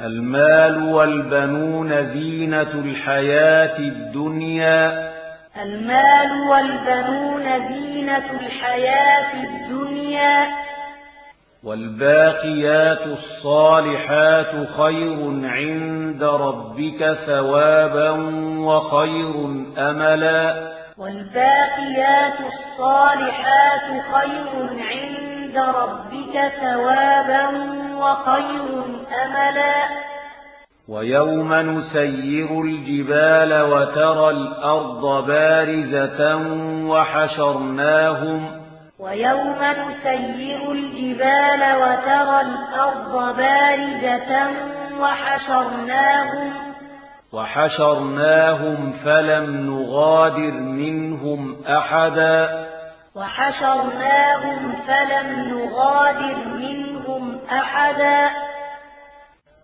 المال والبنون زينة الحياة الدنيا. المال والبنون زينة الحياة الدنيا. والباقيات الصالحات خير عند ربك ثوابا وخير أملا. والباقيات الصالحات خير عند ربك ثوابا وخير أملا ويوم نسير الجبال وترى الأرض بارزة وحشرناهم. ويوم نسير الجبال وترى الأرض بارزة وحشرناهم. وحشرناهم فلم نغادر منهم أحدا. وحشرناهم فلم نغادر منهم أحدا.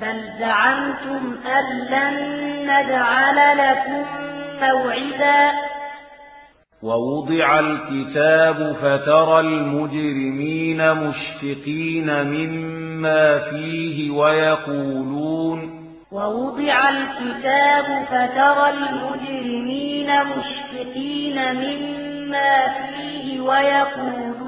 بل زعمتم أن لن نجعل لكم موعدا. ووضع الكتاب فترى المجرمين مشفقين مما فيه ويقولون. ووضع الكتاب فترى المجرمين مشفقين مما فيه ويقولون.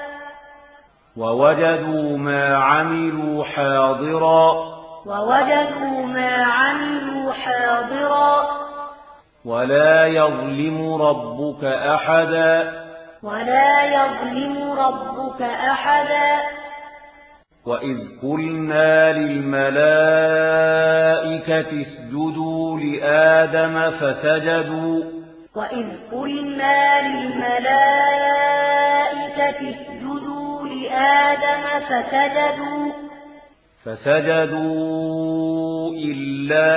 ووجدوا ما عملوا حاضرا. ووجدوا ما عملوا حاضرا. ولا يظلم ربك أحدا. ولا يظلم ربك أحدا. وإذ قلنا للملائكة اسجدوا لآدم فسجدوا. وإذ قلنا للملائكة اسجدوا آدم فسجدوا. فسجدوا إلا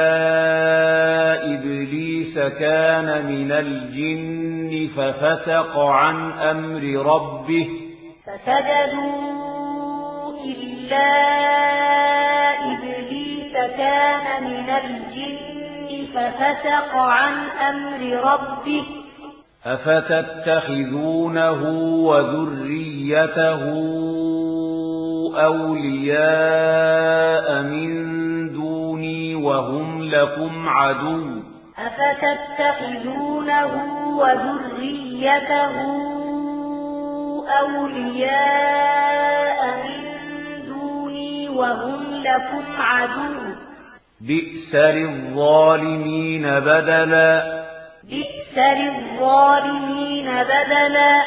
إبليس كان من الجن ففسق عن أمر ربه. فسجدوا إلا إبليس كان من الجن ففسق عن أمر ربه. أفتتخذونه وذريته أولياء من دوني وهم لكم عدو أفتتخذونه وذريته أولياء من دوني وهم لكم عدو بئس للظالمين بدلا بئس للظالمين بدلا.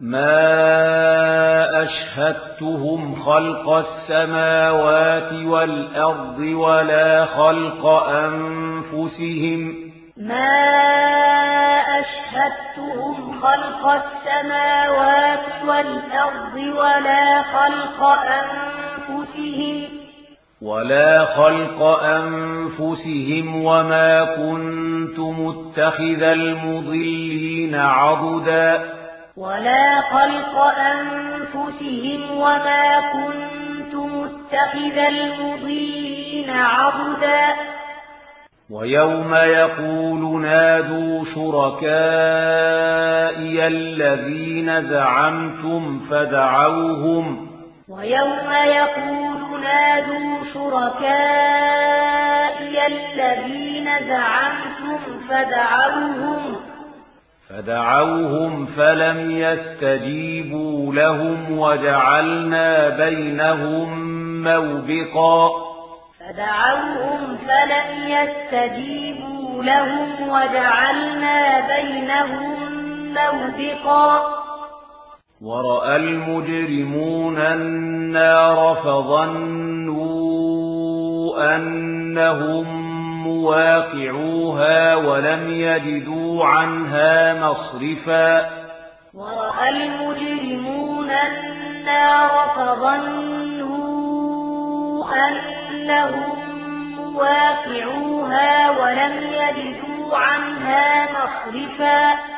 ما أشهدتهم خلق السماوات والأرض ولا خلق أنفسهم. ما أشهدتهم خلق السماوات والأرض ولا خلق أنفسهم. ولا خلق أنفسهم وما كنت متخذ المضلين عبدا ولا خلق أنفسهم وما كنت متخذ المضلين عبدا ويوم يقول نادوا شركائي الذين زعمتم فدعوهم ويوم يقول كادوا شركائي الذين دعمتم فدعوهم فدعوهم فلم يستجيبوا لهم وجعلنا بينهم موبقا فدعوهم فلم يستجيبوا لهم وجعلنا بينهم موبقا ورأى المجرمون النار فظنوا أنهم مواقعوها ولم يجدوا عنها مصرفا ورأى المجرمون النار فظنوا أنهم مواقعوها ولم يجدوا عنها مصرفا